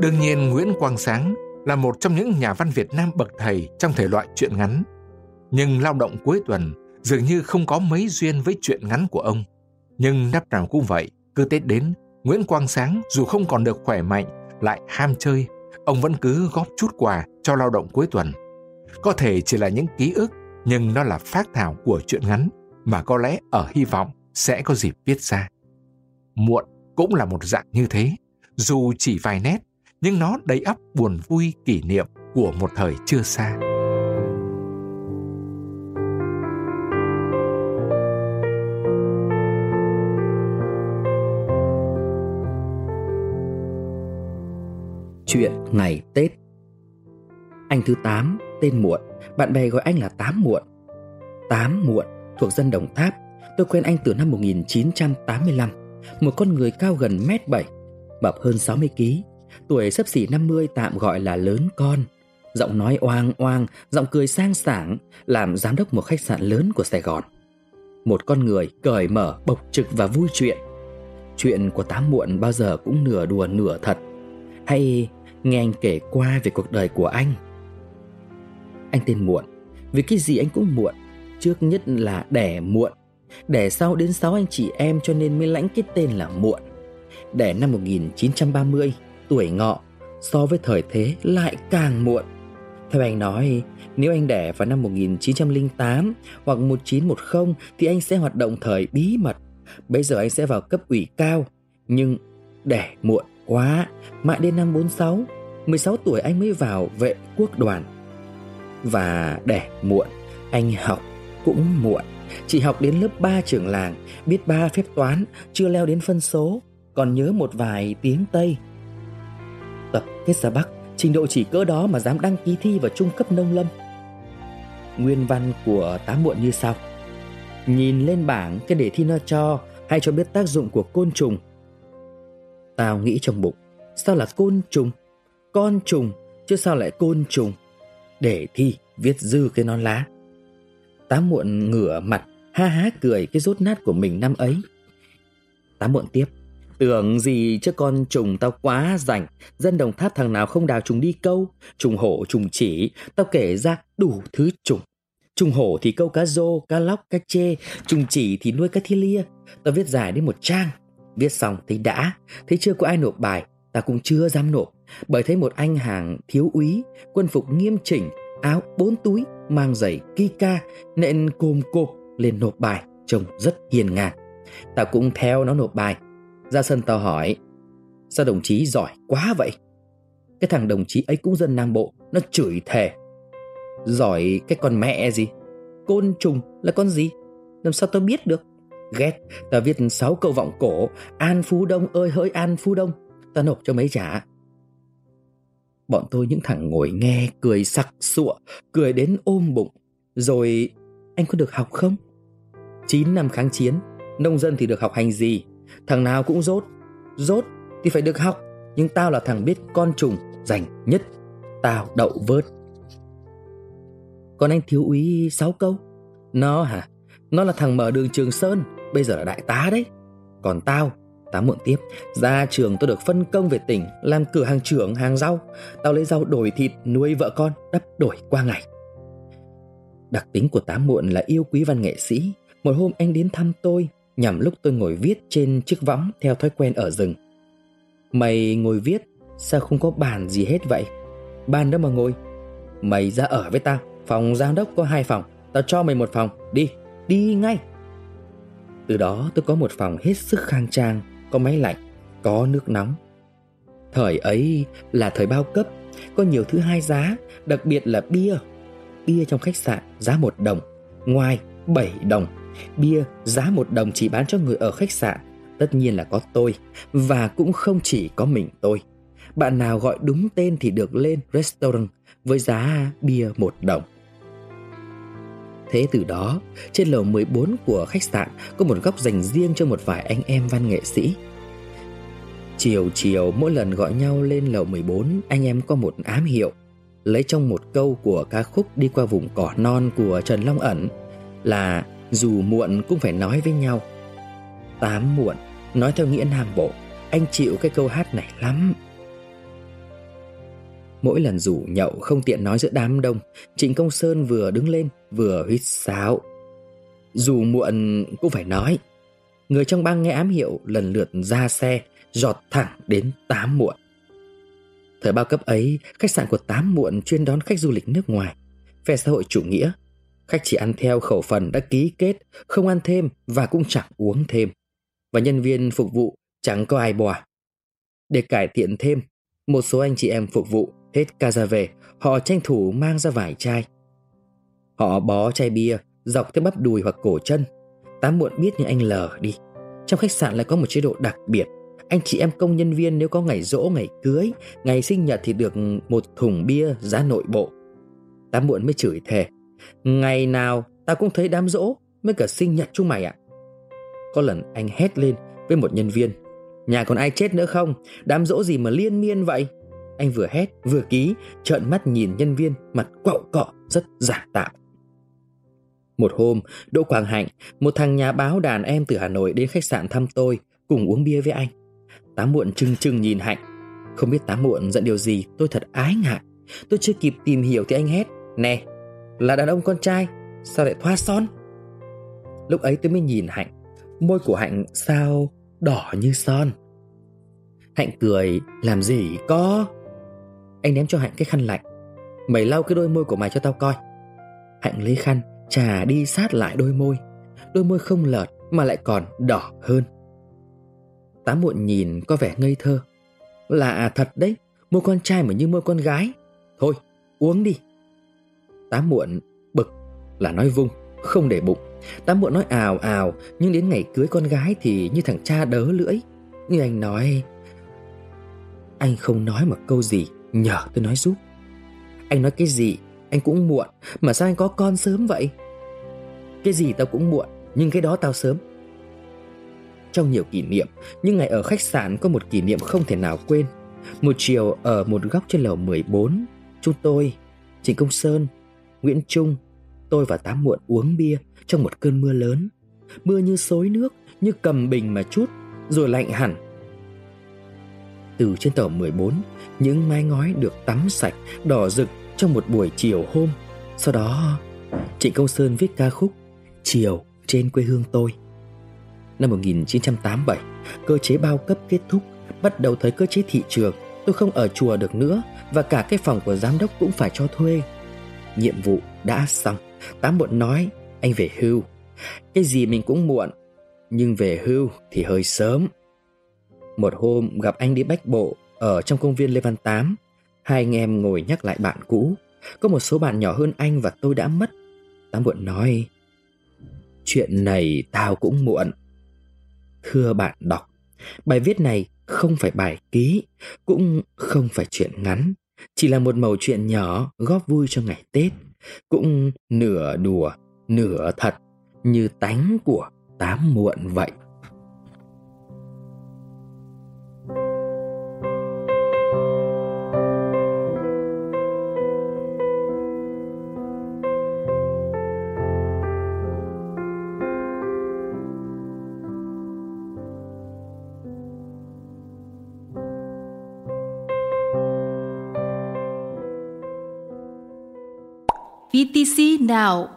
Đương nhiên Nguyễn Quang Sáng là một trong những nhà văn Việt Nam bậc thầy trong thể loại truyện ngắn. Nhưng lao động cuối tuần dường như không có mấy duyên với truyện ngắn của ông. Nhưng năm nào cũng vậy, cứ Tết đến, Nguyễn Quang Sáng dù không còn được khỏe mạnh, lại ham chơi, ông vẫn cứ góp chút quà cho lao động cuối tuần. Có thể chỉ là những ký ức, nhưng nó là phát thảo của truyện ngắn mà có lẽ ở hy vọng sẽ có dịp viết ra. Muộn cũng là một dạng như thế, dù chỉ vài nét, nhưng nó đầy ắp buồn vui kỷ niệm của một thời chưa xa. Chuyện ngày Tết Anh thứ 8, tên Muộn, bạn bè gọi anh là Tám Muộn. Tám Muộn thuộc dân Đồng Tháp, tôi quen anh từ năm 1985. Một con người cao gần mét 7, mập hơn 60 kg, tuổi sắp xỉ 50 tạm gọi là lớn con. Giọng nói oang oang, giọng cười sang sảng, làm giám đốc một khách sạn lớn của Sài Gòn. Một con người cởi mở, bộc trực và vui chuyện. Chuyện của Tám Muộn bao giờ cũng nửa đùa nửa thật. Hay nghe anh kể qua về cuộc đời của anh. Anh tên Muộn, vì cái gì anh cũng muộn. Trước nhất là đẻ muộn, đẻ sau đến 6 anh chị em cho nên mới lãnh cái tên là Muộn. Đẻ năm 1930, tuổi ngọ, so với thời thế lại càng muộn. Theo anh nói, nếu anh đẻ vào năm 1908 hoặc 1910 thì anh sẽ hoạt động thời bí mật. Bây giờ anh sẽ vào cấp ủy cao, nhưng đẻ muộn quá, mãi đến năm 46, 16 tuổi anh mới vào vệ quốc đoàn. Và đẻ muộn, anh học cũng muộn. Chỉ học đến lớp 3 trường làng, biết ba phép toán, chưa leo đến phân số, còn nhớ một vài tiếng Tây. Tập kết ra Bắc, trình độ chỉ cỡ đó mà dám đăng ký thi vào trung cấp nông lâm. Nguyên văn của tá muộn như sau. Nhìn lên bảng cái đề thi nó cho hay cho biết tác dụng của côn trùng. Tao nghĩ trong bụng, sao là côn trùng? Con trùng, chứ sao lại côn trùng? Để thi, viết dư cái non lá. Tám muộn ngửa mặt, ha há cười cái rốt nát của mình năm ấy. Tám muộn tiếp. Tưởng gì chứ con trùng tao quá rảnh. Dân đồng tháp thằng nào không đào trùng đi câu. Trùng hổ trùng chỉ. Tao kể ra đủ thứ trùng. Trùng hổ thì câu cá rô, cá lóc, cá chê. Trùng chỉ thì nuôi cá thi lia. Tao viết dài đến một trang. Viết xong thấy đã. Thấy chưa có ai nộp bài Tao cũng chưa dám nộp. Bởi thấy một anh hàng thiếu úy Quân phục nghiêm chỉnh Áo bốn túi Mang giày kika Nện cồm cộp lên nộp bài. Trông rất hiền ngang Tao cũng theo nó nộp bài ra sân tao hỏi, Sao đồng chí giỏi quá vậy? Cái thằng đồng chí ấy cũng dân Nam Bộ, Nó chửi thề, Giỏi cái con mẹ gì? Côn trùng là con gì? Làm sao tao biết được? Ghét, Tao viết 6 câu vọng cổ, An Phú Đông ơi hỡi An Phú Đông. Tao nộp cho mấy trả. Bọn tôi những thằng ngồi nghe, Cười sặc sụa, Cười đến ôm bụng. Rồi, anh có được học không? 9 năm kháng chiến, Nông dân thì được học hành gì? Thằng nào cũng rốt. Rốt thì phải được học, Nhưng tao là thằng biết con trùng rành nhất. Tao đậu vớt. Còn anh thiếu úy sáu câu? Nó hả? Nó là thằng mở đường Trường Sơn, Bây giờ là đại tá đấy. Còn tao Tao muộn tiếp. Ra trường tôi được phân công về tỉnh, Làm cửa hàng trưởng hàng rau. Tao lấy rau đổi thịt, nuôi vợ con, Đắp đổi qua ngày. Đặc tính của tám muộn là yêu quý văn nghệ sĩ. Một hôm anh đến thăm tôi nhằm lúc tôi ngồi viết trên chiếc võng theo thói quen ở rừng. Mày ngồi viết, sao không có bàn gì hết vậy? Bàn đâu mà ngồi. Mày ra ở với tao, phòng giám đốc có hai phòng, tao cho mày một phòng, đi, đi ngay. Từ đó tôi có một phòng hết sức khang trang, có máy lạnh, có nước nóng. Thời ấy là thời bao cấp, có nhiều thứ hai giá, đặc biệt là bia. Bia trong khách sạn giá một đồng, ngoài 7 đồng Bia giá một đồng chỉ bán cho người ở khách sạn Tất nhiên là có tôi Và cũng không chỉ có mình tôi Bạn nào gọi đúng tên thì được lên restaurant Với giá bia một đồng Thế từ đó, trên lầu 14 của khách sạn có một góc dành riêng cho một vài anh em văn nghệ sĩ. Chiều chiều mỗi lần gọi nhau lên lầu 14, anh em có một ám hiệu. Lấy trong một câu của ca khúc đi qua vùng cỏ non của Trần Long Ẩn là dù muộn cũng phải nói với nhau. Tám muộn, Nói theo nghĩa Nam Bộ, Anh chịu cái câu hát này lắm. Mỗi lần rủ nhậu không tiện nói giữa đám đông, Trịnh Công Sơn vừa đứng lên, vừa huýt sáo. Dù muộn cũng phải nói. Người trong bang nghe ám hiệu lần lượt ra xe, Giọt thẳng đến tám muộn. Thời bao cấp ấy, Khách sạn của tám muộn chuyên đón khách du lịch nước ngoài. Phe xã hội chủ nghĩa Khách chỉ ăn theo khẩu phần đã ký kết Không ăn thêm và cũng chẳng uống thêm. Và nhân viên phục vụ chẳng có ai bỏ. Để cải thiện thêm Một số anh chị em phục vụ Hết ca ra về Họ tranh thủ mang ra vài chai. Họ bó chai bia Dọc theo bắp đùi hoặc cổ chân. Tám muộn biết nhưng anh lờ đi. Trong khách sạn lại có một chế độ đặc biệt. Anh chị em công nhân viên nếu có ngày rỗ, ngày cưới Ngày sinh nhật thì được một thùng bia giá nội bộ. Tám muộn mới chửi thề. Ngày nào ta cũng thấy đám rỗ Mới cả sinh nhật chúng mày ạ. Có lần anh hét lên với một nhân viên. Nhà còn ai chết nữa không? Đám rỗ gì mà liên miên vậy? Anh vừa hét, vừa ký, Trợn mắt nhìn nhân viên, mặt quạo cọ, rất giả tạo. Một hôm, Đỗ Quang Hạnh, Một thằng nhà báo đàn em từ Hà Nội đến khách sạn thăm tôi, Cùng uống bia với anh. Tám muộn trừng trừng nhìn Hạnh. Không biết tám muộn giận điều gì, tôi thật ái ngại. Tôi chưa kịp tìm hiểu thì anh hét, Nè là đàn ông con trai, Sao lại thoa son? Lúc ấy tôi mới nhìn Hạnh, Môi của Hạnh sao đỏ như son. Hạnh cười, Làm gì có? Anh ném cho Hạnh cái khăn lạnh. Mày lau cái đôi môi của mày cho tao coi. Hạnh lấy khăn, Trà đi sát lại đôi môi. Đôi môi không lợt mà lại còn đỏ hơn. Tám muộn nhìn có vẻ ngây thơ. Lạ thật đấy, Môi con trai mà như môi con gái. Thôi, uống đi tá muộn bực là nói vung, Không để bụng. Tá muộn nói ào ào, Nhưng đến ngày cưới con gái thì như thằng cha đớ lưỡi. Như anh nói, Anh không nói một câu gì, Nhờ tôi nói giúp. Anh nói cái gì, Anh cũng muộn, Mà sao anh có con sớm vậy? Cái gì tao cũng muộn, Nhưng cái đó tao sớm. Trong nhiều kỷ niệm Nhưng ngày ở khách sạn có một kỷ niệm không thể nào quên. Một chiều ở một góc trên lầu 14 Chúng tôi, Trịnh Công Sơn Nguyễn Trung Tôi và Tám Muộn uống bia Trong một cơn mưa lớn Mưa như xối nước Như cầm bình mà chút Rồi lạnh hẳn Từ trên tàu 14 những mái ngói được tắm sạch, đỏ rực trong một buổi chiều hôm. Sau đó, Trịnh Công Sơn viết ca khúc Chiều trên quê hương tôi. Năm 1987, cơ chế bao cấp kết thúc, bắt đầu thấy cơ chế thị trường. Tôi không ở chùa được nữa và cả cái phòng của giám đốc cũng phải cho thuê. Nhiệm vụ đã xong. Tám muộn nói, anh về hưu. Cái gì mình cũng muộn, nhưng về hưu thì hơi sớm. Một hôm gặp anh đi bách bộ ở trong công viên Lê Văn Tám, hai anh em ngồi nhắc lại bạn cũ. Có một số bạn nhỏ hơn anh và tôi đã mất. Tám muộn nói, chuyện này tao cũng muộn. Thưa bạn đọc, bài viết này không phải bài ký, cũng không phải chuyện ngắn. Chỉ là một mẩu chuyện nhỏ góp vui cho ngày Tết. Cũng nửa đùa, nửa thật, như tánh của tám muộn vậy. PTC now.